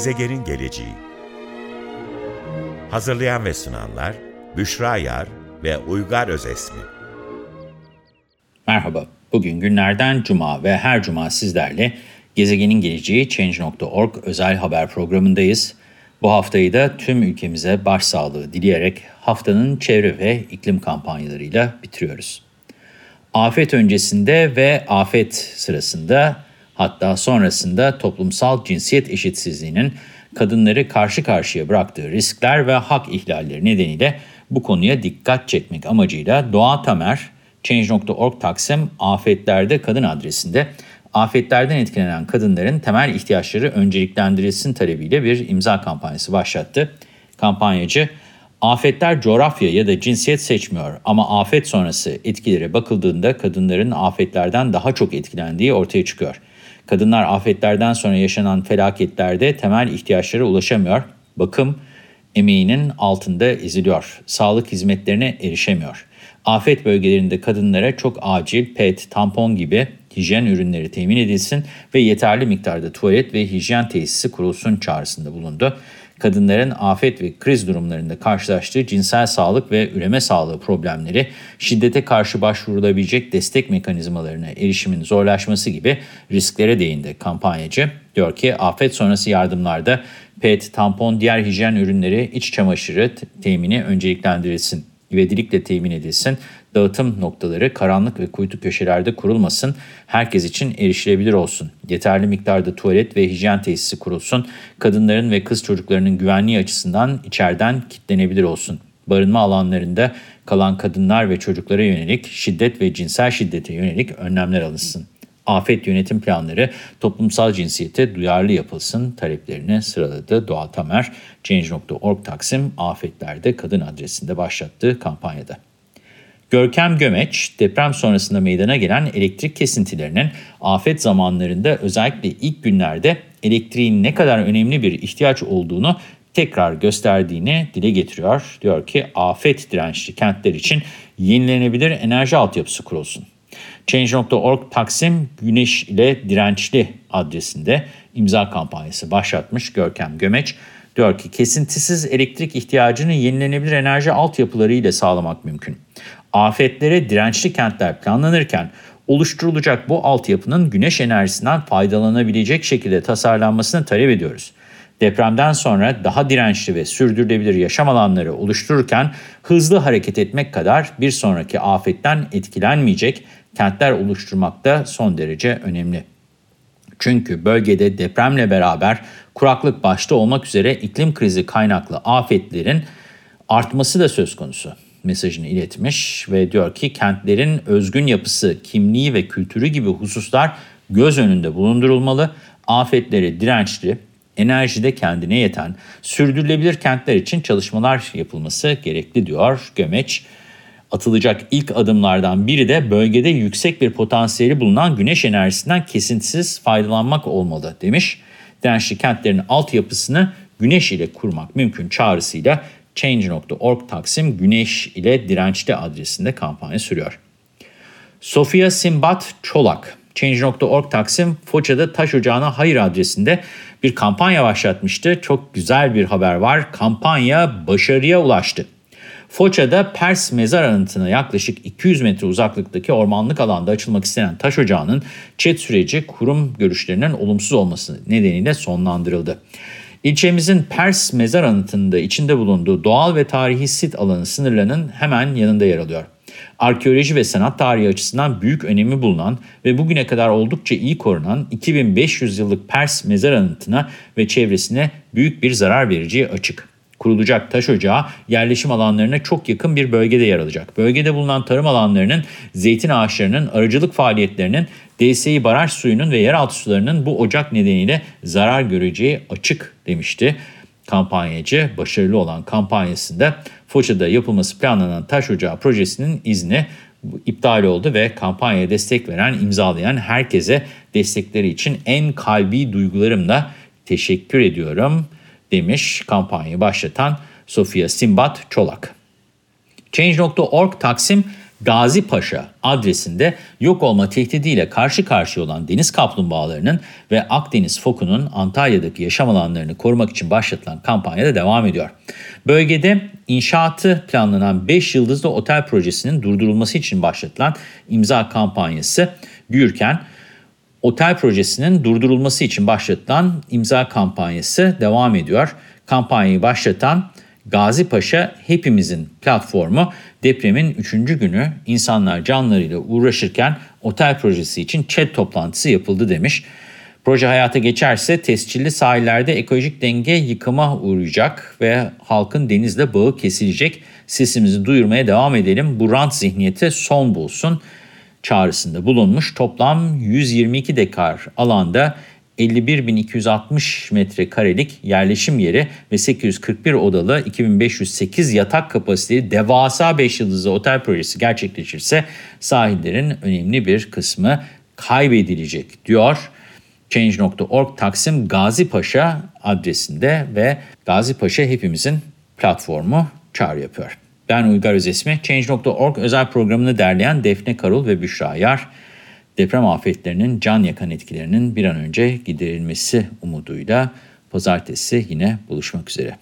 Gezegenin geleceği Hazırlayan ve sunanlar Büşra Yar ve Uygar Özesmi Merhaba, bugün günlerden cuma ve her cuma sizlerle Gezegenin Geleceği Change.org özel haber programındayız. Bu haftayı da tüm ülkemize başsağlığı dileyerek haftanın çevre ve iklim kampanyalarıyla bitiriyoruz. Afet öncesinde ve afet sırasında hatta sonrasında toplumsal cinsiyet eşitsizliğinin kadınları karşı karşıya bıraktığı riskler ve hak ihlalleri nedeniyle bu konuya dikkat çekmek amacıyla Doğa Tamer, Change.org Taksim Afetlerde Kadın adresinde afetlerden etkilenen kadınların temel ihtiyaçları önceliklendirilsin talebiyle bir imza kampanyası başlattı. Kampanyacı, afetler coğrafya ya da cinsiyet seçmiyor ama afet sonrası etkilere bakıldığında kadınların afetlerden daha çok etkilendiği ortaya çıkıyor. Kadınlar afetlerden sonra yaşanan felaketlerde temel ihtiyaçlara ulaşamıyor, bakım emeğinin altında eziliyor, sağlık hizmetlerine erişemiyor. Afet bölgelerinde kadınlara çok acil pet, tampon gibi hijyen ürünleri temin edilsin ve yeterli miktarda tuvalet ve hijyen tesisi kurulsun çağrısında bulundu. Kadınların afet ve kriz durumlarında karşılaştığı cinsel sağlık ve üreme sağlığı problemleri, şiddete karşı başvurulabilecek destek mekanizmalarına erişimin zorlaşması gibi risklere değindi kampanyacı. Diyor ki afet sonrası yardımlarda pet, tampon, diğer hijyen ürünleri, iç çamaşırı temini önceliklendirilsin ivedilikle temin edilsin, dağıtım noktaları karanlık ve kuytu köşelerde kurulmasın, herkes için erişilebilir olsun, yeterli miktarda tuvalet ve hijyen tesisi kurulsun, kadınların ve kız çocuklarının güvenliği açısından içeriden kitlenebilir olsun. Barınma alanlarında kalan kadınlar ve çocuklara yönelik şiddet ve cinsel şiddete yönelik önlemler alınsın afet yönetim planları toplumsal cinsiyete duyarlı yapılsın taleplerini sıraladı Doğa Tamer, Change.org Taksim Afetlerde Kadın adresinde başlattığı kampanyada. Görkem Gömeç, deprem sonrasında meydana gelen elektrik kesintilerinin afet zamanlarında özellikle ilk günlerde elektriğin ne kadar önemli bir ihtiyaç olduğunu tekrar gösterdiğini dile getiriyor. Diyor ki afet dirençli kentler için yenilenebilir enerji altyapısı kurulsun. Change.org Taksim Güneş ile Dirençli adresinde imza kampanyası başlatmış Görkem Gömeç. Diyor ki kesintisiz elektrik ihtiyacını yenilenebilir enerji altyapıları ile sağlamak mümkün. Afetlere dirençli kentler planlanırken oluşturulacak bu altyapının güneş enerjisinden faydalanabilecek şekilde tasarlanmasını talep ediyoruz. Depremden sonra daha dirençli ve sürdürülebilir yaşam alanları oluştururken hızlı hareket etmek kadar bir sonraki afetten etkilenmeyecek kentler oluşturmak da son derece önemli. Çünkü bölgede depremle beraber kuraklık başta olmak üzere iklim krizi kaynaklı afetlerin artması da söz konusu mesajını iletmiş ve diyor ki kentlerin özgün yapısı, kimliği ve kültürü gibi hususlar göz önünde bulundurulmalı. Afetlere dirençli, enerjide kendine yeten, sürdürülebilir kentler için çalışmalar yapılması gerekli diyor Gömeç. Atılacak ilk adımlardan biri de bölgede yüksek bir potansiyeli bulunan güneş enerjisinden kesintisiz faydalanmak olmalı demiş. Dirençli kentlerin altyapısını güneş ile kurmak mümkün çağrısıyla Change.org Taksim Güneş ile Dirençli adresinde kampanya sürüyor. Sofia Simbat Çolak, Change.org Taksim Foça'da Taş Ocağı'na Hayır adresinde bir kampanya başlatmıştı. Çok güzel bir haber var. Kampanya başarıya ulaştı. Foça'da Pers mezar anıtına yaklaşık 200 metre uzaklıktaki ormanlık alanda açılmak istenen taş ocağının çet süreci kurum görüşlerinin olumsuz olması nedeniyle sonlandırıldı. İlçemizin Pers mezar anıtında içinde bulunduğu doğal ve tarihi sit alanı sınırlarının hemen yanında yer alıyor. Arkeoloji ve sanat tarihi açısından büyük önemi bulunan ve bugüne kadar oldukça iyi korunan 2500 yıllık Pers mezar anıtına ve çevresine büyük bir zarar vereceği açık kurulacak taş ocağı yerleşim alanlarına çok yakın bir bölgede yer alacak. Bölgede bulunan tarım alanlarının, zeytin ağaçlarının, arıcılık faaliyetlerinin, DSİ baraj suyunun ve yeraltı sularının bu ocak nedeniyle zarar göreceği açık demişti. Kampanyacı başarılı olan kampanyasında Foça'da yapılması planlanan taş ocağı projesinin izni iptal oldu ve kampanyaya destek veren, imzalayan herkese destekleri için en kalbi duygularımla teşekkür ediyorum demiş kampanyayı başlatan Sofia Simbat Çolak. Change.org Taksim Gazi Paşa adresinde yok olma tehdidiyle karşı karşıya olan deniz kaplumbağalarının ve Akdeniz fokunun Antalya'daki yaşam alanlarını korumak için başlatılan kampanyada devam ediyor. Bölgede inşaatı planlanan 5 yıldızlı otel projesinin durdurulması için başlatılan imza kampanyası büyürken, otel projesinin durdurulması için başlatılan imza kampanyası devam ediyor. Kampanyayı başlatan Gazi Paşa Hepimizin platformu depremin 3. günü insanlar canlarıyla uğraşırken otel projesi için chat toplantısı yapıldı demiş. Proje hayata geçerse tescilli sahillerde ekolojik denge yıkıma uğrayacak ve halkın denizle bağı kesilecek. Sesimizi duyurmaya devam edelim. Bu rant zihniyeti son bulsun çağrısında bulunmuş. Toplam 122 dekar alanda 51.260 metrekarelik yerleşim yeri ve 841 odalı 2508 yatak kapasiteli devasa 5 yıldızlı otel projesi gerçekleşirse sahillerin önemli bir kısmı kaybedilecek diyor. Change.org Taksim Gazi Paşa adresinde ve Gazi Paşa hepimizin platformu çağrı yapıyor. Ben Uygar Özesmi. Change.org özel programını derleyen Defne Karul ve Büşra Yar deprem afetlerinin can yakan etkilerinin bir an önce giderilmesi umuduyla pazartesi yine buluşmak üzere.